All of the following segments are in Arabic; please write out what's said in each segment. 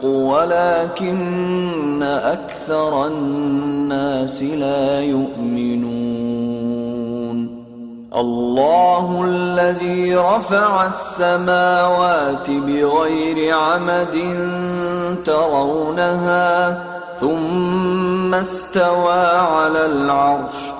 الحق ولكن أكثر الناس لا يؤمنون الله الذي رفع السماوات بغير عمد ترونها ثم استوى على العرش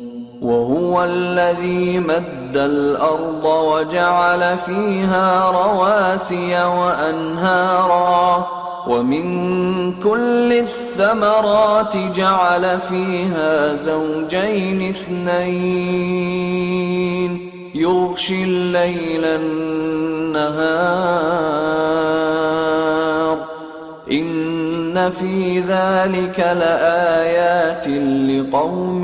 وهو الذي مد الأرض وجعل فيها رواسي وأنهارا ومن كل الثمرات جعل فيها زوجين اثنين يغشي الليل النهار إن في ذلك لآيات لقوم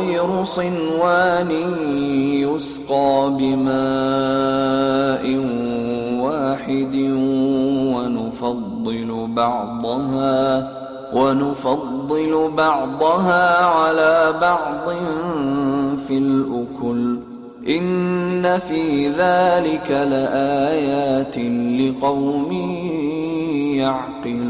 وغير صنوان يسقى بماء واحد ونفضل بعضها ونفضل بعضها على بعض في الأكل. إن في ذلك لآيات لقوم يعقلون.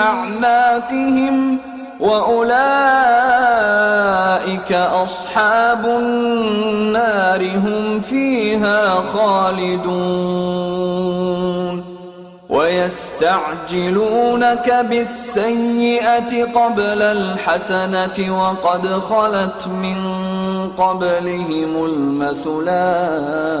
أعناقهم واولئك اصحاب النار هم فيها خالدون ويستعجلونك بالسيئه قبل الحسنه وقد خلت من قبلهم المثلات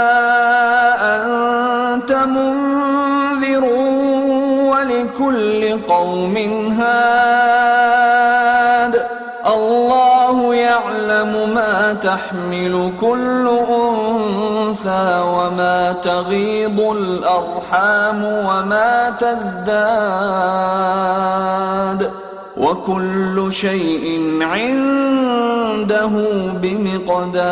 ولكل قوم هاد. الله يعلم ما تحمل كل أنثى وما تغيض الأرحام وما تزداد. وكل شيء عنده بمقدار.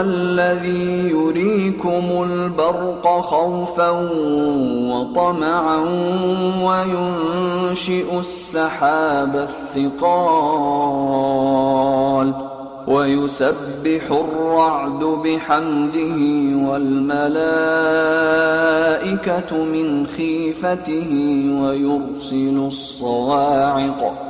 هو الذي يريكم البرق خوفا وطمعا وينشئ السحاب الثقال ويسبح الرعد بحمده والملائكة من خيفته ويرسل الصواعق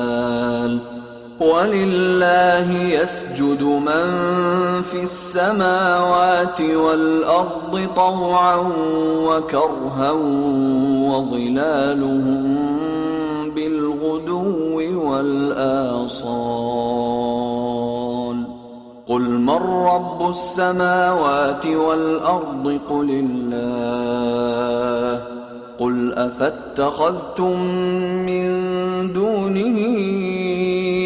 ولله يسجد من في السماوات والأرض طوعا وكرها وظلالهم بالغدو والآصال. قل من رب السماوات والأرض؟ قل الله. قل أفاتخذتم من دونه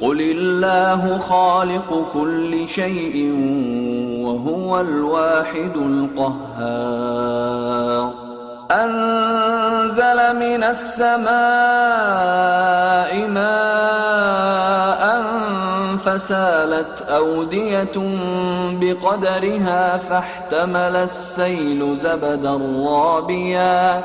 قل الله خالق كل شيء وهو الواحد القهار انزل من السماء ماء فسالت اوديه بقدرها فاحتمل السيل زبدا رابيا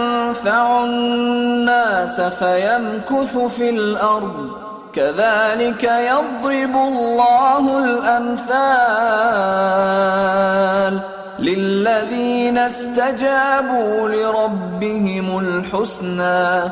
الناس فيمكث في الأرض. كذلك يضرب الله الأمثال للذين استجابوا لربهم الحسنى.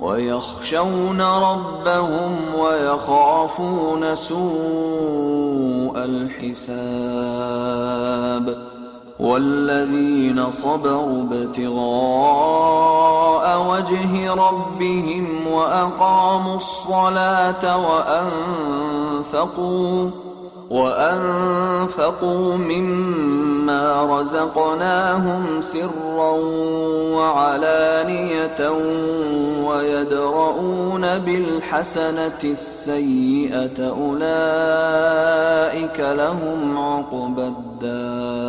ويخشون ربهم ويخافون سوء الحساب والذين صبروا ابتغاء وجه ربهم وأقاموا الصلاة وأنفقوا وأنفقوا مما رزقناهم سرا وعلانية ويدرؤون بالحسنة السيئة أولئك لهم عقبى الدار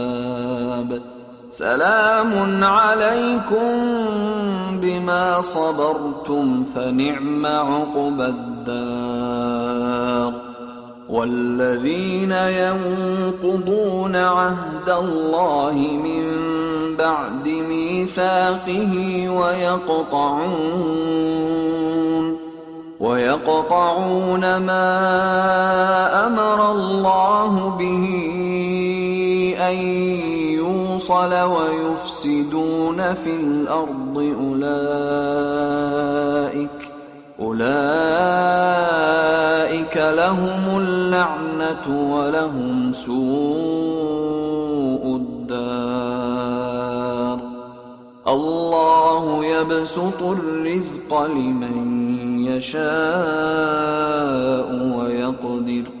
سلام عليكم بما صبرتم فنعم عقبى الدار. والذين ينقضون عهد الله من بعد ميثاقه ويقطعون ويقطعون ما أمر الله به أن يوصل ويفسدون في الأرض أولئك أولئك لهم اللعنة ولهم سوء الدار. الله يبسط الرزق لمن يشاء ويقدر.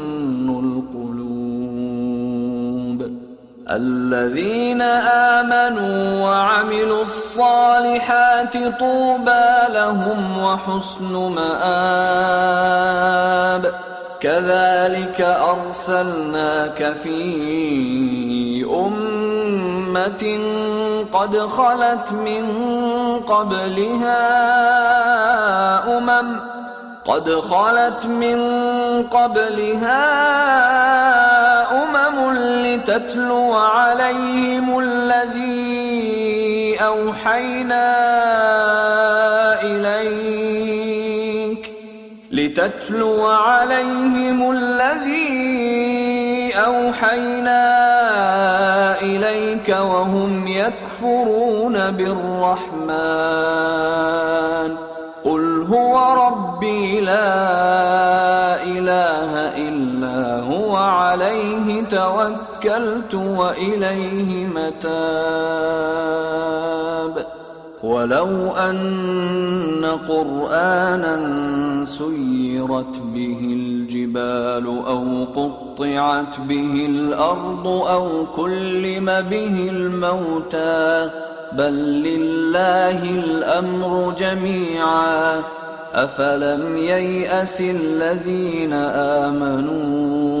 الذين آمنوا وعملوا الصالحات طوبى لهم وحسن مآب. كذلك أرسلناك في أمة قد خلت من قبلها أمم قد خلت من قبلها أمم لتتلو عليهم الذي أوحينا إليك. لتتلو عليهم الذي أوحينا إليك وهم يكفرون بالرحمن. قل هو ربي لا توكلت وإليه متاب. ولو أن قرآنا سيرت به الجبال أو قطعت به الأرض أو كلم به الموتى بل لله الأمر جميعا. أفلم ييأس الذين آمنوا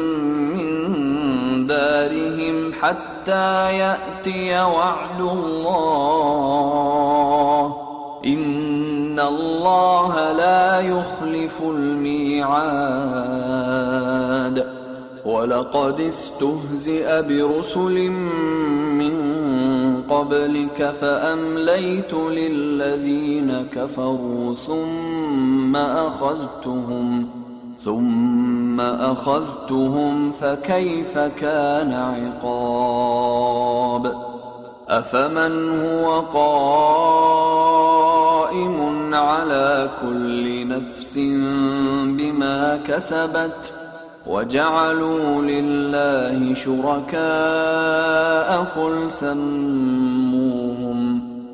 دارهم حتى يأتي وعد الله. إن الله لا يخلف الميعاد. ولقد استهزئ برسل من قبلك فأمليت للذين كفروا ثم أخذتهم. ثم أخذتهم فكيف كان عقاب؟ أفمن هو قائم على كل نفس بما كسبت وجعلوا لله شركاء؟ قل سموهم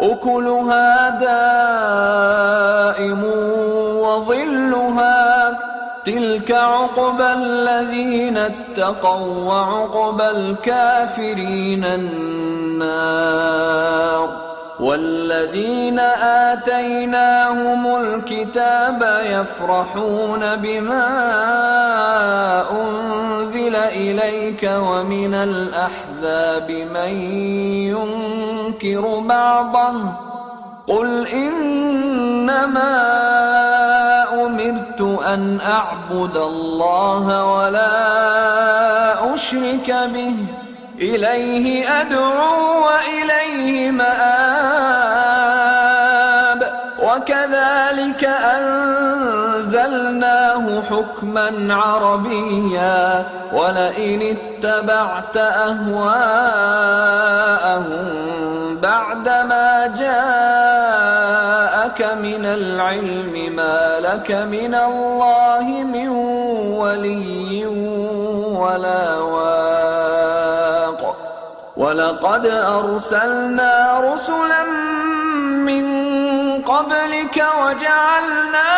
أكلها دائم وظلها تلك عقبى الذين اتقوا وعقبى الكافرين النار والذين آتيناهم الكتاب يفرحون بما أنزل إليك ومن الأحزاب من ينكر بعضه قل إنما أمرت أن أعبد الله ولا أشرك به إليه أدعو وإليه مآب وكذلك أنزلناه حكما عربيا ولئن اتبعت أهواءهم بعدما جاءك من العلم ما لك من الله من ولي ولا واق. ولقد أرسلنا رسلا من قبلك وجعلنا